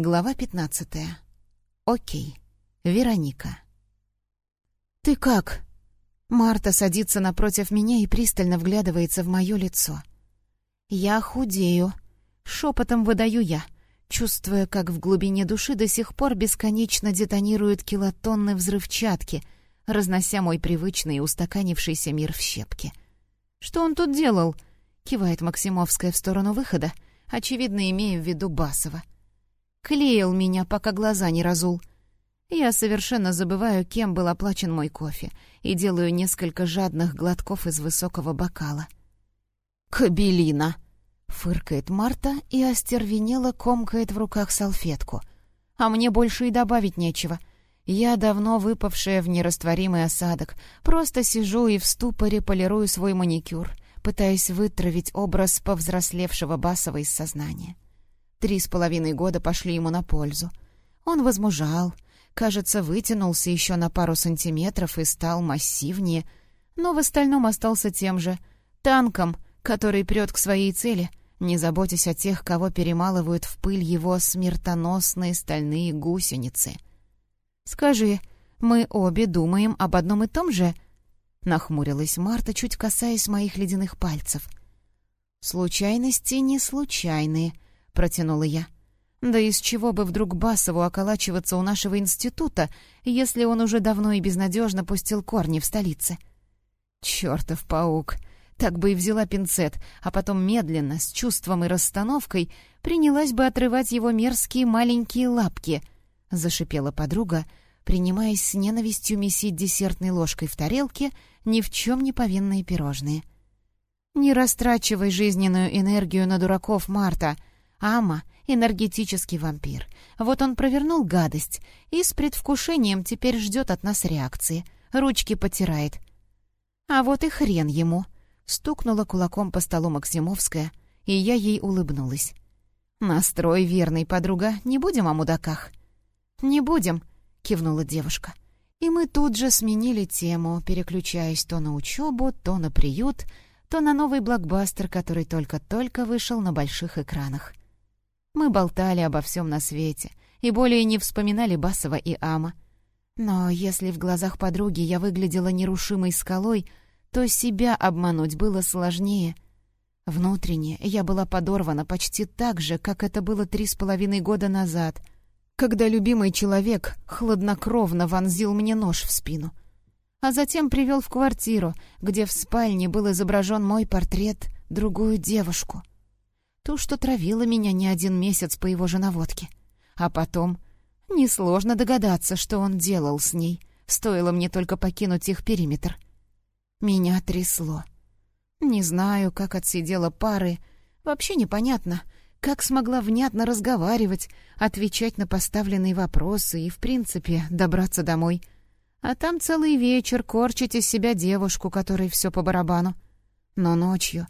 Глава пятнадцатая. Окей. Вероника. «Ты как?» Марта садится напротив меня и пристально вглядывается в мое лицо. «Я худею», — шепотом выдаю я, чувствуя, как в глубине души до сих пор бесконечно детонируют килотонны взрывчатки, разнося мой привычный устаканившийся мир в щепки. «Что он тут делал?» — кивает Максимовская в сторону выхода, очевидно, имея в виду Басова. «Клеил меня, пока глаза не разул». Я совершенно забываю, кем был оплачен мой кофе, и делаю несколько жадных глотков из высокого бокала. «Кабелина!» — фыркает Марта и остервенело комкает в руках салфетку. «А мне больше и добавить нечего. Я давно выпавшая в нерастворимый осадок, просто сижу и в ступоре полирую свой маникюр, пытаясь вытравить образ повзрослевшего Басова из сознания. Три с половиной года пошли ему на пользу. Он возмужал — Кажется, вытянулся еще на пару сантиметров и стал массивнее, но в остальном остался тем же — танком, который прет к своей цели, не заботясь о тех, кого перемалывают в пыль его смертоносные стальные гусеницы. «Скажи, мы обе думаем об одном и том же?» — нахмурилась Марта, чуть касаясь моих ледяных пальцев. «Случайности не случайные», — протянула я. Да из чего бы вдруг Басову околачиваться у нашего института, если он уже давно и безнадежно пустил корни в столице? Чертов паук! Так бы и взяла пинцет, а потом медленно, с чувством и расстановкой, принялась бы отрывать его мерзкие маленькие лапки. Зашипела подруга, принимаясь с ненавистью месить десертной ложкой в тарелке ни в чем не повинные пирожные. «Не растрачивай жизненную энергию на дураков, Марта. Ама энергетический вампир. Вот он провернул гадость и с предвкушением теперь ждет от нас реакции. Ручки потирает. А вот и хрен ему. Стукнула кулаком по столу Максимовская, и я ей улыбнулась. «Настрой верный, подруга, не будем о мудаках». «Не будем», — кивнула девушка. И мы тут же сменили тему, переключаясь то на учебу, то на приют, то на новый блокбастер, который только-только вышел на больших экранах. Мы болтали обо всем на свете и более не вспоминали Басова и Ама. Но если в глазах подруги я выглядела нерушимой скалой, то себя обмануть было сложнее. Внутренне я была подорвана почти так же, как это было три с половиной года назад, когда любимый человек хладнокровно вонзил мне нож в спину. А затем привел в квартиру, где в спальне был изображен мой портрет, другую девушку — Ту, что травила меня не один месяц по его же наводке. А потом... Несложно догадаться, что он делал с ней. Стоило мне только покинуть их периметр. Меня трясло. Не знаю, как отсидела пары. Вообще непонятно, как смогла внятно разговаривать, отвечать на поставленные вопросы и, в принципе, добраться домой. А там целый вечер корчить из себя девушку, которой все по барабану. Но ночью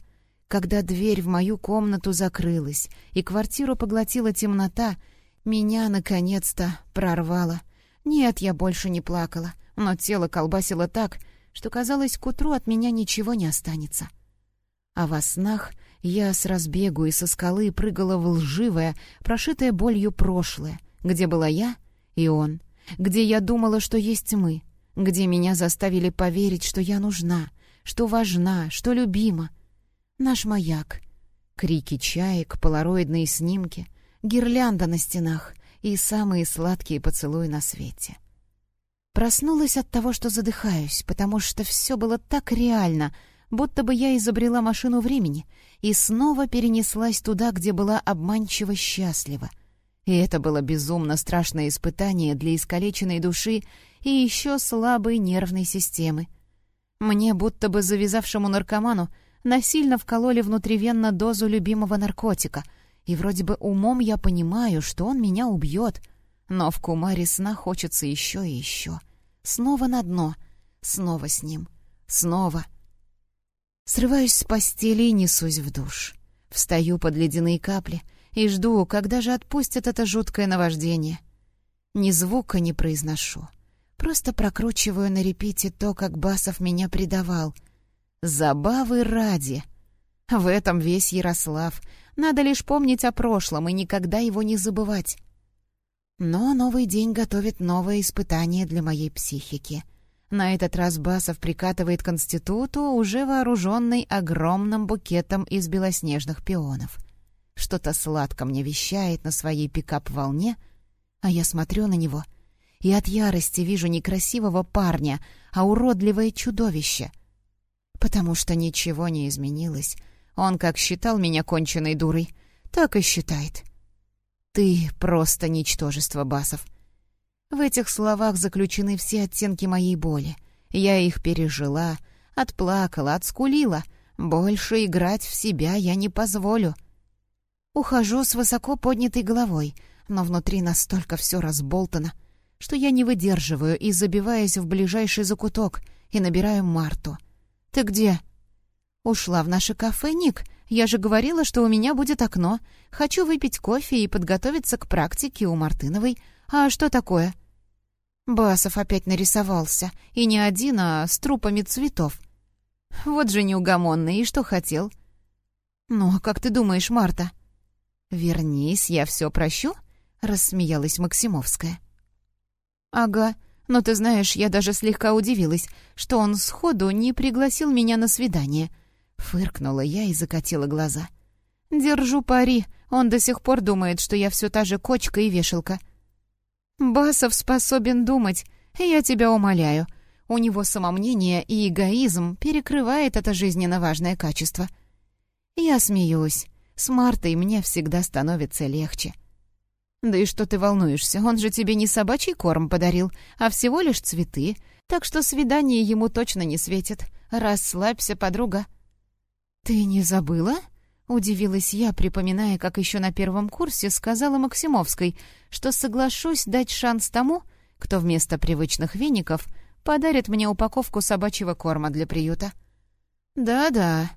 когда дверь в мою комнату закрылась и квартиру поглотила темнота, меня, наконец-то, прорвало. Нет, я больше не плакала, но тело колбасило так, что, казалось, к утру от меня ничего не останется. А во снах я с разбегу и со скалы прыгала в лживое, прошитое болью прошлое, где была я и он, где я думала, что есть мы, где меня заставили поверить, что я нужна, что важна, что любима, Наш маяк. Крики чаек, полароидные снимки, гирлянда на стенах и самые сладкие поцелуи на свете. Проснулась от того, что задыхаюсь, потому что все было так реально, будто бы я изобрела машину времени и снова перенеслась туда, где была обманчиво счастлива. И это было безумно страшное испытание для искалеченной души и еще слабой нервной системы. Мне, будто бы завязавшему наркоману, насильно вкололи внутривенно дозу любимого наркотика, и вроде бы умом я понимаю, что он меня убьет, но в кумаре сна хочется еще и еще. Снова на дно, снова с ним, снова. Срываюсь с постели и несусь в душ. Встаю под ледяные капли и жду, когда же отпустят это жуткое наваждение. Ни звука не произношу. Просто прокручиваю на репите то, как Басов меня предавал — Забавы ради. В этом весь Ярослав. Надо лишь помнить о прошлом и никогда его не забывать. Но новый день готовит новое испытание для моей психики. На этот раз Басов прикатывает к институту, уже вооруженный огромным букетом из белоснежных пионов. Что-то сладко мне вещает на своей пикап-волне, а я смотрю на него и от ярости вижу не красивого парня, а уродливое чудовище. Потому что ничего не изменилось. Он как считал меня конченной дурой, так и считает. Ты просто ничтожество, Басов. В этих словах заключены все оттенки моей боли. Я их пережила, отплакала, отскулила. Больше играть в себя я не позволю. Ухожу с высоко поднятой головой, но внутри настолько все разболтано, что я не выдерживаю и забиваюсь в ближайший закуток и набираю Марту. «Ты где?» «Ушла в наше кафе, Ник. Я же говорила, что у меня будет окно. Хочу выпить кофе и подготовиться к практике у Мартыновой. А что такое?» Басов опять нарисовался. И не один, а с трупами цветов. Вот же неугомонный, и что хотел? «Ну, а как ты думаешь, Марта?» «Вернись, я все прощу?» — рассмеялась Максимовская. «Ага, но ты знаешь, я даже слегка удивилась, что он сходу не пригласил меня на свидание». Фыркнула я и закатила глаза. «Держу пари, он до сих пор думает, что я все та же кочка и вешалка». «Басов способен думать, я тебя умоляю. У него самомнение и эгоизм перекрывает это жизненно важное качество». Я смеюсь. С Мартой мне всегда становится легче. «Да и что ты волнуешься? Он же тебе не собачий корм подарил, а всего лишь цветы, так что свидание ему точно не светит. Расслабься, подруга». «Ты не забыла?» — удивилась я, припоминая, как еще на первом курсе сказала Максимовской, что соглашусь дать шанс тому, кто вместо привычных веников подарит мне упаковку собачьего корма для приюта. «Да-да».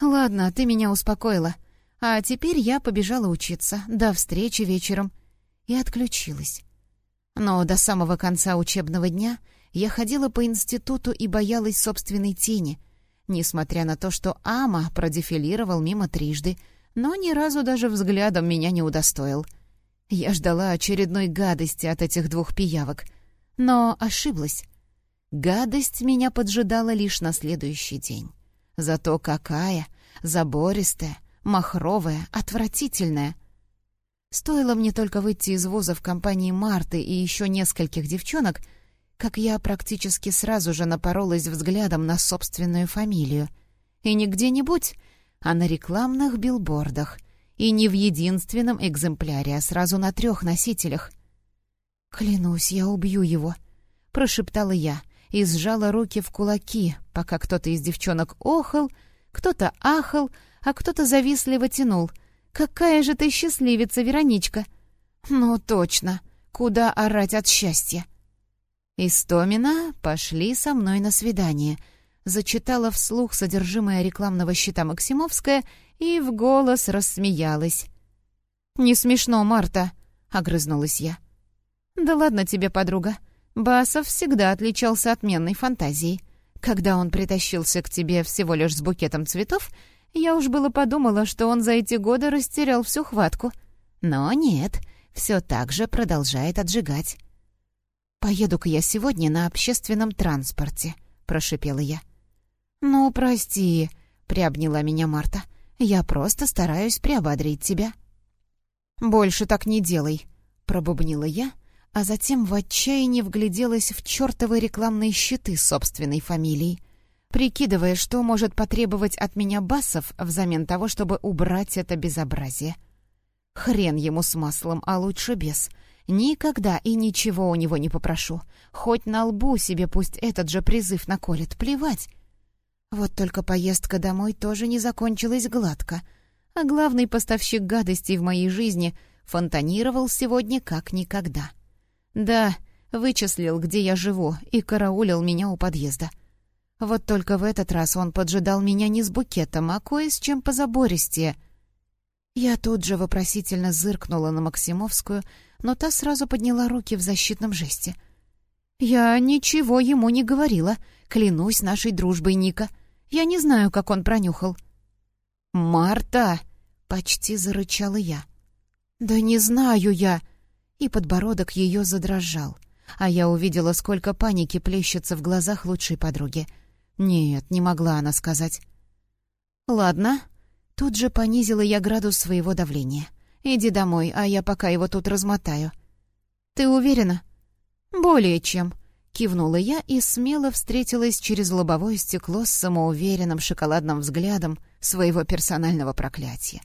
«Ладно, ты меня успокоила. А теперь я побежала учиться. До встречи вечером. И отключилась. Но до самого конца учебного дня я ходила по институту и боялась собственной тени, несмотря на то, что Ама продефилировал мимо трижды, но ни разу даже взглядом меня не удостоил. Я ждала очередной гадости от этих двух пиявок, но ошиблась. Гадость меня поджидала лишь на следующий день. Зато какая! Забористая, махровая, отвратительная. Стоило мне только выйти из вуза в компании Марты и еще нескольких девчонок, как я практически сразу же напоролась взглядом на собственную фамилию. И не где-нибудь, а на рекламных билбордах. И не в единственном экземпляре, а сразу на трех носителях. «Клянусь, я убью его», — прошептала я и сжала руки в кулаки, пока кто-то из девчонок охал, кто-то ахал, а кто-то завистливо тянул. «Какая же ты счастливица, Вероничка!» «Ну, точно! Куда орать от счастья?» «Истомина, пошли со мной на свидание», — зачитала вслух содержимое рекламного щита Максимовская и в голос рассмеялась. «Не смешно, Марта», — огрызнулась я. «Да ладно тебе, подруга. Басов всегда отличался отменной фантазией. Когда он притащился к тебе всего лишь с букетом цветов, я уж было подумала, что он за эти годы растерял всю хватку. Но нет, все так же продолжает отжигать. «Поеду-ка я сегодня на общественном транспорте», — прошипела я. «Ну, прости», — приобняла меня Марта. «Я просто стараюсь приободрить тебя». «Больше так не делай», — пробубнила я, а затем в отчаянии вгляделась в чертовы рекламные щиты собственной фамилии — прикидывая, что может потребовать от меня басов взамен того, чтобы убрать это безобразие. Хрен ему с маслом, а лучше без. Никогда и ничего у него не попрошу. Хоть на лбу себе пусть этот же призыв наколет, плевать. Вот только поездка домой тоже не закончилась гладко. А главный поставщик гадостей в моей жизни фонтанировал сегодня как никогда. Да, вычислил, где я живу, и караулил меня у подъезда — вот только в этот раз он поджидал меня не с букетом, а кое с чем позабористее. Я тут же вопросительно зыркнула на Максимовскую, но та сразу подняла руки в защитном жесте. «Я ничего ему не говорила, клянусь нашей дружбой Ника. Я не знаю, как он пронюхал». «Марта!» — почти зарычала я. «Да не знаю я!» И подбородок ее задрожал. А я увидела, сколько паники плещется в глазах лучшей подруги. Нет, не могла она сказать. «Ладно». Тут же понизила я градус своего давления. «Иди домой, а я пока его тут размотаю». «Ты уверена?» «Более чем», — кивнула я и смело встретилась через лобовое стекло с самоуверенным шоколадным взглядом своего персонального проклятия.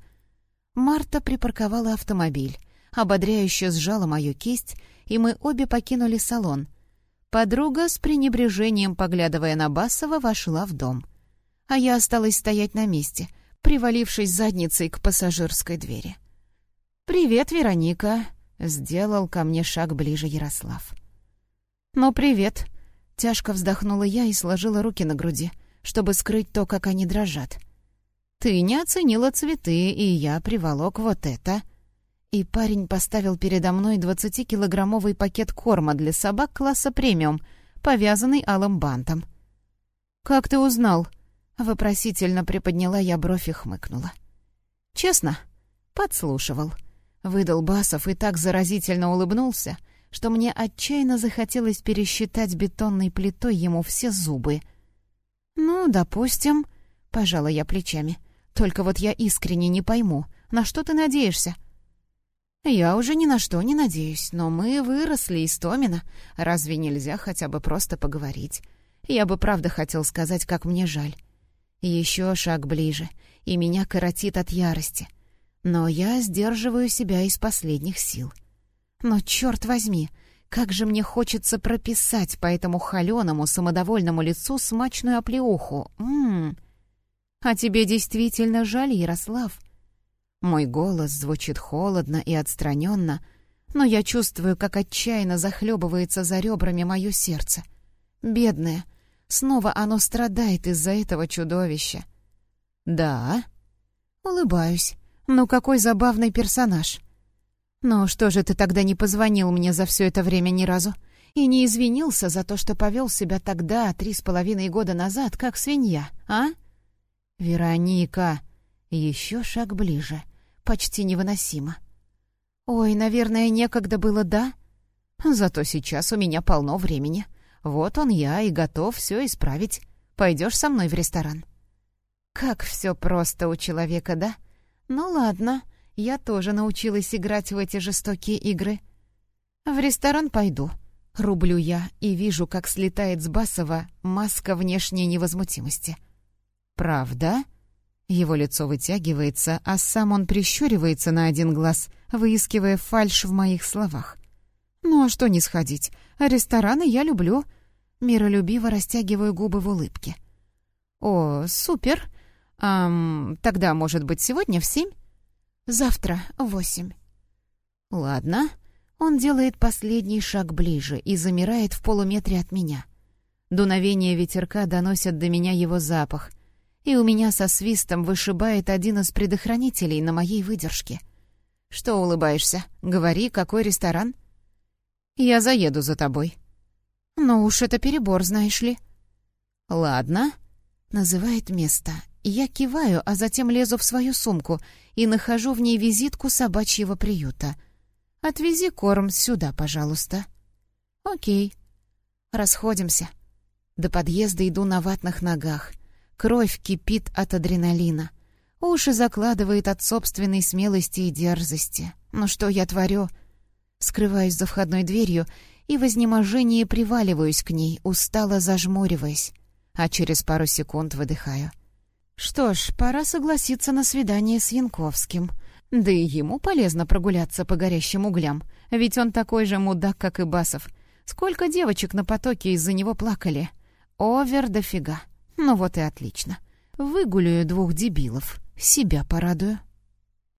Марта припарковала автомобиль, ободряюще сжала мою кисть, и мы обе покинули салон. Подруга, с пренебрежением поглядывая на Басова, вошла в дом. А я осталась стоять на месте, привалившись задницей к пассажирской двери. «Привет, Вероника!» — сделал ко мне шаг ближе Ярослав. «Ну, привет!» — тяжко вздохнула я и сложила руки на груди, чтобы скрыть то, как они дрожат. «Ты не оценила цветы, и я приволок вот это». И парень поставил передо мной двадцатикилограммовый пакет корма для собак класса премиум, повязанный алым бантом. «Как ты узнал?» — вопросительно приподняла я бровь и хмыкнула. «Честно, подслушивал». Выдал Басов и так заразительно улыбнулся, что мне отчаянно захотелось пересчитать бетонной плитой ему все зубы. «Ну, допустим», — пожала я плечами. «Только вот я искренне не пойму, на что ты надеешься?» «Я уже ни на что не надеюсь, но мы выросли из Томина. Разве нельзя хотя бы просто поговорить? Я бы правда хотел сказать, как мне жаль. Еще шаг ближе, и меня коротит от ярости. Но я сдерживаю себя из последних сил. Но, черт возьми, как же мне хочется прописать по этому холеному, самодовольному лицу смачную оплеуху. Ммм. А тебе действительно жаль, Ярослав?» Мой голос звучит холодно и отстраненно, но я чувствую, как отчаянно захлебывается за ребрами мое сердце. Бедное, снова оно страдает из-за этого чудовища. «Да?» Улыбаюсь. «Ну какой забавный персонаж!» «Ну что же ты тогда не позвонил мне за все это время ни разу?» и не извинился за то, что повел себя тогда, три с половиной года назад, как свинья, а? Вероника, еще шаг ближе. Почти невыносимо. Ой, наверное, некогда было, да? Зато сейчас у меня полно времени. Вот он я и готов все исправить. Пойдешь со мной в ресторан? Как все просто у человека, да? Ну ладно, я тоже научилась играть в эти жестокие игры. В ресторан пойду. Рублю я и вижу, как слетает с Басова маска внешней невозмутимости. «Правда?» Его лицо вытягивается, а сам он прищуривается на один глаз, выискивая фальшь в моих словах. «Ну а что не сходить? Рестораны я люблю». Миролюбиво растягиваю губы в улыбке. «О, супер! Ам, тогда, может быть, сегодня в семь?» «Завтра в восемь». «Ладно». Он делает последний шаг ближе и замирает в полуметре от меня. Дуновение ветерка доносят до меня его запах, и у меня со свистом вышибает один из предохранителей на моей выдержке. «Что улыбаешься? Говори, какой ресторан?» «Я заеду за тобой». «Но уж это перебор, знаешь ли». «Ладно», — называет место. Я киваю, а затем лезу в свою сумку и нахожу в ней визитку собачьего приюта. «Отвези корм сюда, пожалуйста». «Окей». Расходимся. До подъезда иду на ватных ногах. Кровь кипит от адреналина. Уши закладывает от собственной смелости и дерзости. Ну что я творю? Скрываюсь за входной дверью и в изнеможении приваливаюсь к ней, устало зажмуриваясь, а через пару секунд выдыхаю. Что ж, пора согласиться на свидание с Янковским. Да и ему полезно прогуляться по горящим углям, ведь он такой же мудак, как и Басов. Сколько девочек на потоке из-за него плакали. Овер дофига. Ну вот и отлично. Выгуляю двух дебилов. Себя порадую.